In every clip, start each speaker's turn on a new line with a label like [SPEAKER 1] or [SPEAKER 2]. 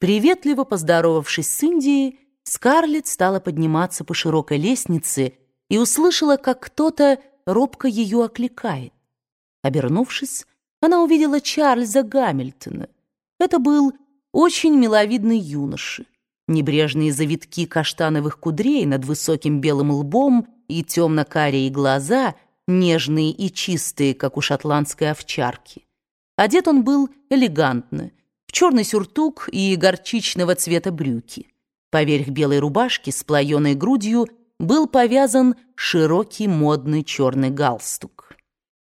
[SPEAKER 1] Приветливо поздоровавшись с Индией, Скарлетт стала подниматься по широкой лестнице и услышала, как кто-то робко ее окликает. Обернувшись, она увидела Чарльза Гамильтона. Это был очень миловидный юноша. Небрежные завитки каштановых кудрей над высоким белым лбом и темно-карие глаза, нежные и чистые, как у шотландской овчарки. Одет он был элегантно, в черный сюртук и горчичного цвета брюки. Поверх белой рубашки с плаеной грудью был повязан широкий модный черный галстук.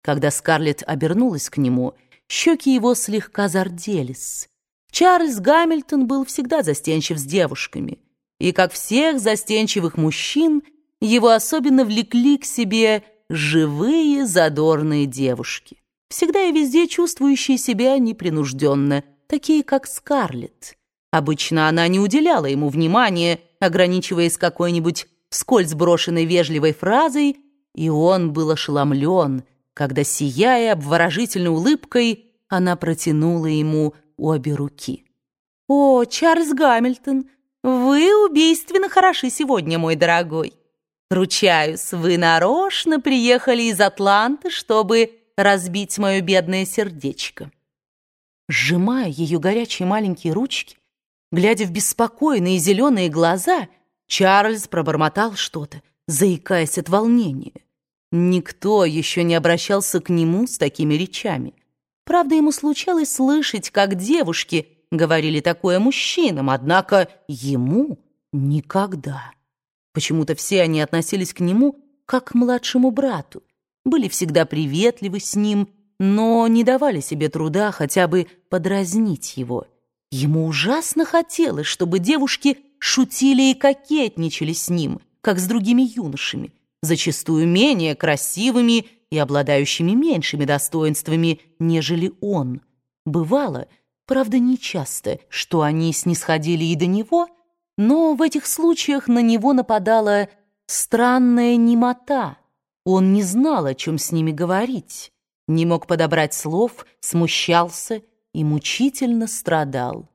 [SPEAKER 1] Когда Скарлетт обернулась к нему, щеки его слегка зарделись. Чарльз Гамильтон был всегда застенчив с девушками, и, как всех застенчивых мужчин, его особенно влекли к себе живые задорные девушки, всегда и везде чувствующие себя непринужденно – такие как Скарлетт. Обычно она не уделяла ему внимания, ограничиваясь какой-нибудь вскользь брошенной вежливой фразой, и он был ошеломлен, когда, сияя обворожительной улыбкой, она протянула ему обе руки. «О, Чарльз Гамильтон, вы убийственно хороши сегодня, мой дорогой. Ручаюсь, вы нарочно приехали из Атланты, чтобы разбить мое бедное сердечко» сжимая ее горячие маленькие ручки, глядя в беспокойные зеленые глаза, Чарльз пробормотал что-то, заикаясь от волнения. Никто еще не обращался к нему с такими речами. Правда, ему случалось слышать, как девушки говорили такое мужчинам, однако ему никогда. Почему-то все они относились к нему как к младшему брату, были всегда приветливы с ним но не давали себе труда хотя бы подразнить его. Ему ужасно хотелось, чтобы девушки шутили и кокетничали с ним, как с другими юношами, зачастую менее красивыми и обладающими меньшими достоинствами, нежели он. Бывало, правда, нечасто, что они снисходили и до него, но в этих случаях на него нападала странная немота. Он не знал, о чем с ними говорить не мог подобрать слов, смущался и мучительно страдал.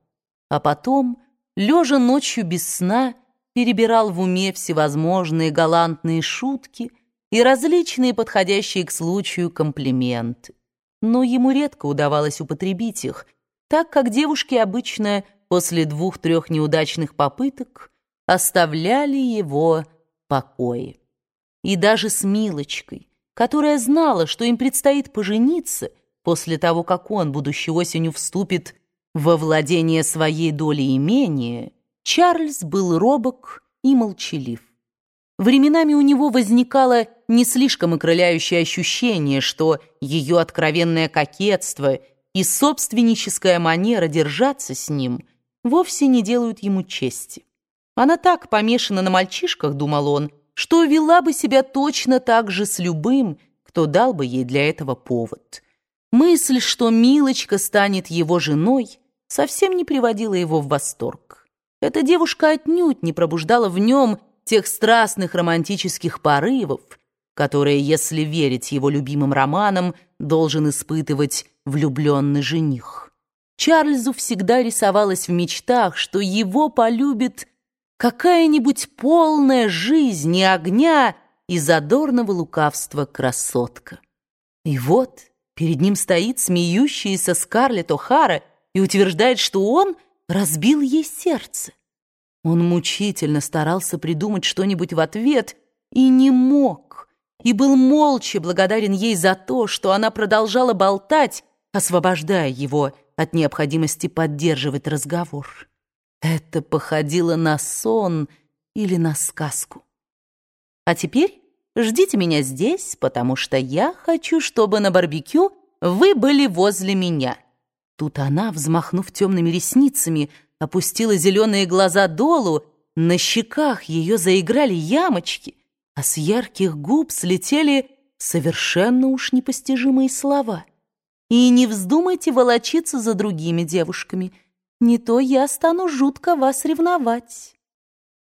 [SPEAKER 1] А потом, лежа ночью без сна, перебирал в уме всевозможные галантные шутки и различные подходящие к случаю комплименты. Но ему редко удавалось употребить их, так как девушки обычно после двух-трех неудачных попыток оставляли его в покое. И даже с Милочкой, которая знала, что им предстоит пожениться после того, как он будущей осенью вступит во владение своей доли имения, Чарльз был робок и молчалив. Временами у него возникало не слишком окрыляющее ощущение, что ее откровенное кокетство и собственническая манера держаться с ним вовсе не делают ему чести. Она так помешана на мальчишках, думал он, что вела бы себя точно так же с любым, кто дал бы ей для этого повод. Мысль, что Милочка станет его женой, совсем не приводила его в восторг. Эта девушка отнюдь не пробуждала в нем тех страстных романтических порывов, которые, если верить его любимым романам, должен испытывать влюбленный жених. Чарльзу всегда рисовалось в мечтах, что его полюбит какая-нибудь полная жизни, огня и задорного лукавства красотка. И вот перед ним стоит смеющаяся Скарлетт О'Хара и утверждает, что он разбил ей сердце. Он мучительно старался придумать что-нибудь в ответ и не мог, и был молча благодарен ей за то, что она продолжала болтать, освобождая его от необходимости поддерживать разговор. Это походило на сон или на сказку. А теперь ждите меня здесь, потому что я хочу, чтобы на барбекю вы были возле меня. Тут она, взмахнув темными ресницами, опустила зеленые глаза долу, на щеках ее заиграли ямочки, а с ярких губ слетели совершенно уж непостижимые слова. И не вздумайте волочиться за другими девушками — не то я стану жутко вас ревновать».